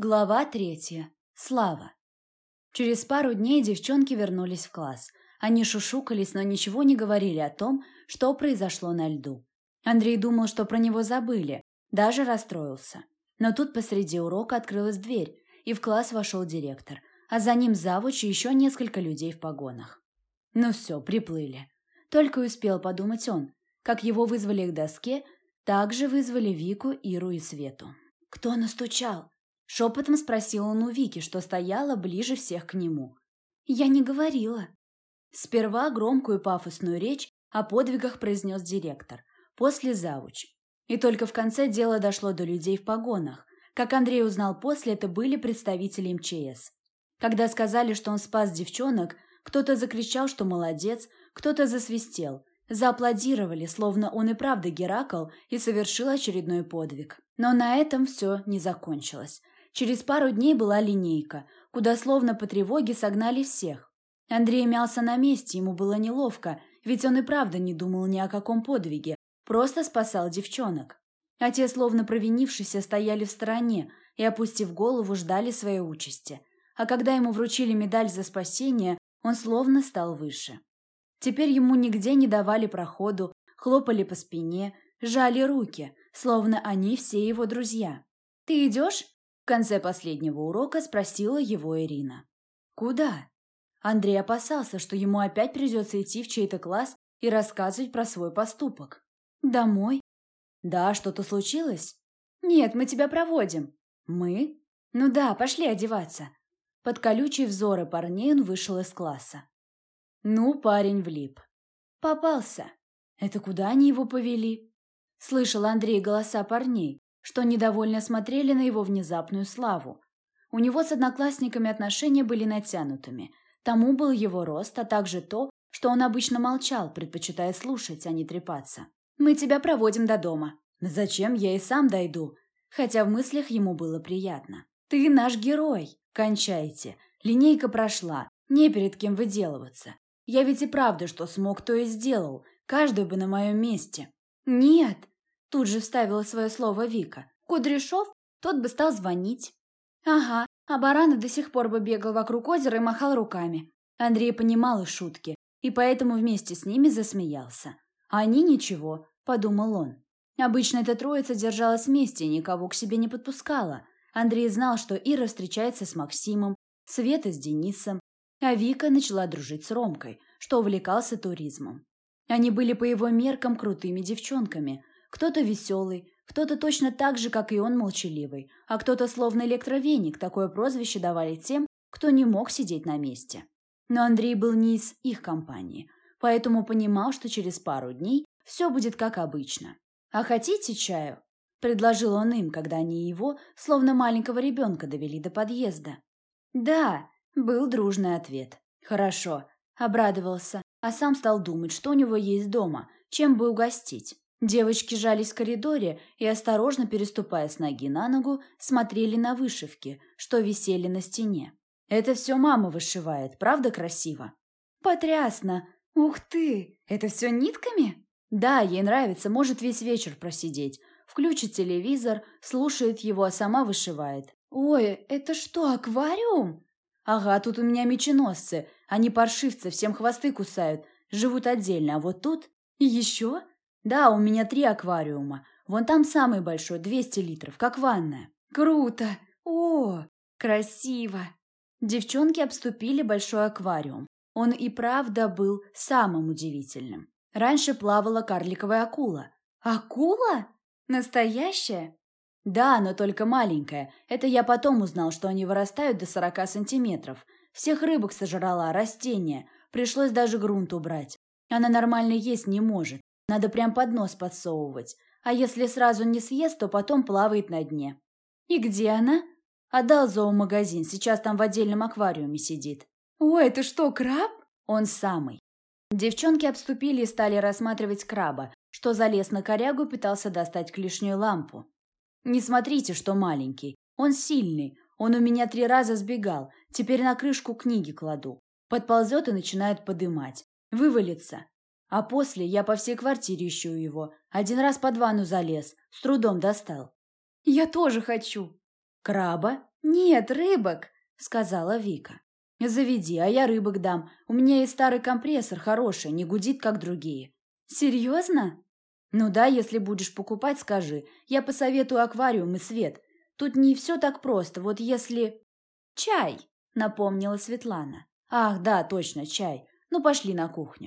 Глава третья. Слава. Через пару дней девчонки вернулись в класс. Они шушукались, но ничего не говорили о том, что произошло на льду. Андрей думал, что про него забыли, даже расстроился. Но тут посреди урока открылась дверь, и в класс вошел директор, а за ним завуч и еще несколько людей в погонах. Ну все, приплыли. Только успел подумать он. Как его вызвали к доске, так же вызвали Вику, Иру и Свету. «Кто настучал?» Шепотом спросил он у Вики, что стояла ближе всех к нему. «Я не говорила». Сперва громкую пафосную речь о подвигах произнес директор, после завуч. И только в конце дело дошло до людей в погонах. Как Андрей узнал после, это были представители МЧС. Когда сказали, что он спас девчонок, кто-то закричал, что молодец, кто-то засвистел. Зааплодировали, словно он и правда Геракл и совершил очередной подвиг. Но на этом все не закончилось. Через пару дней была линейка, куда словно по тревоге согнали всех. Андрей мялся на месте, ему было неловко, ведь он и правда не думал ни о каком подвиге, просто спасал девчонок. А те, словно провинившиеся, стояли в стороне и, опустив голову, ждали своей участи. А когда ему вручили медаль за спасение, он словно стал выше. Теперь ему нигде не давали проходу, хлопали по спине, жали руки, словно они все его друзья. «Ты идешь?» Конце последнего урока спросила его Ирина. «Куда?» Андрей опасался, что ему опять придется идти в чей-то класс и рассказывать про свой поступок. «Домой?» «Да, что-то случилось?» «Нет, мы тебя проводим». «Мы?» «Ну да, пошли одеваться». Под колючие взоры парней он вышел из класса. Ну, парень влип. Попался. Это куда они его повели? Слышал Андрей голоса парней, что недовольно смотрели на его внезапную славу. У него с одноклассниками отношения были натянутыми. Тому был его рост, а также то, что он обычно молчал, предпочитая слушать, а не трепаться. «Мы тебя проводим до дома». «Зачем? Я и сам дойду». Хотя в мыслях ему было приятно. «Ты наш герой. Кончайте. Линейка прошла. Не перед кем выделываться. Я ведь и правда, что смог, то и сделал. Каждый бы на моем месте». «Нет», Тут же вставила свое слово Вика. Кудряшов, тот бы стал звонить. Ага, а Барана до сих пор бы бегал вокруг озера и махал руками. Андрей понимал их шутки, и поэтому вместе с ними засмеялся. А они ничего, подумал он. Обычно эта троица держалась вместе и никого к себе не подпускала. Андрей знал, что Ира встречается с Максимом, Света с Денисом, а Вика начала дружить с Ромкой, что увлекался туризмом. Они были по его меркам крутыми девчонками, кто-то веселый, кто-то точно так же, как и он, молчаливый, а кто-то словно электровеник, такое прозвище давали тем, кто не мог сидеть на месте. Но Андрей был не из их компании, поэтому понимал, что через пару дней все будет как обычно. «А хотите чаю?» – предложил он им, когда они его, словно маленького ребенка, довели до подъезда. «Да», – был дружный ответ. «Хорошо», – обрадовался, а сам стал думать, что у него есть дома, чем бы угостить. Девочки жались в коридоре и, осторожно переступая с ноги на ногу, смотрели на вышивки, что висели на стене. «Это все мама вышивает, правда красиво?» «Потрясно! Ух ты! Это все нитками?» «Да, ей нравится, может весь вечер просидеть. Включит телевизор, слушает его, а сама вышивает». «Ой, это что, аквариум?» «Ага, тут у меня меченосцы. Они паршивцы, всем хвосты кусают. Живут отдельно, а вот тут...» «И еще?» Да, у меня три аквариума. Вон там самый большой, 200 литров, как ванная. Круто! О, красиво! Девчонки обступили большой аквариум. Он и правда был самым удивительным. Раньше плавала карликовая акула. Акула? Настоящая? Да, но только маленькая. Это я потом узнал, что они вырастают до 40 сантиметров. Всех рыбок сожрала, растения. Пришлось даже грунт убрать. Она нормально есть не может. Надо прям под нос подсовывать. А если сразу не съест, то потом плавает на дне. И где она? Отдал зоомагазин, сейчас там в отдельном аквариуме сидит. Ой, это что, краб? Он самый. Девчонки обступили и стали рассматривать краба, что залез на корягу и пытался достать клешню лампу. Не смотрите, что маленький. Он сильный. Он у меня три раза сбегал. Теперь на крышку книги кладу. Подползет и начинает подымать. Вывалится. А после я по всей квартире ищу его. Один раз под ванну залез, с трудом достал. Я тоже хочу. Краба? «Нет, рыбок», — сказала Вика. «Заведи, а я рыбок дам. У меня есть старый компрессор хороший, не гудит, как другие». «Серьезно?» «Ну да, если будешь покупать, скажи. Я посоветую аквариум и свет. Тут не все так просто. Вот если...» «Чай», — напомнила Светлана. «Ах, да, точно, чай. Ну, пошли на кухню».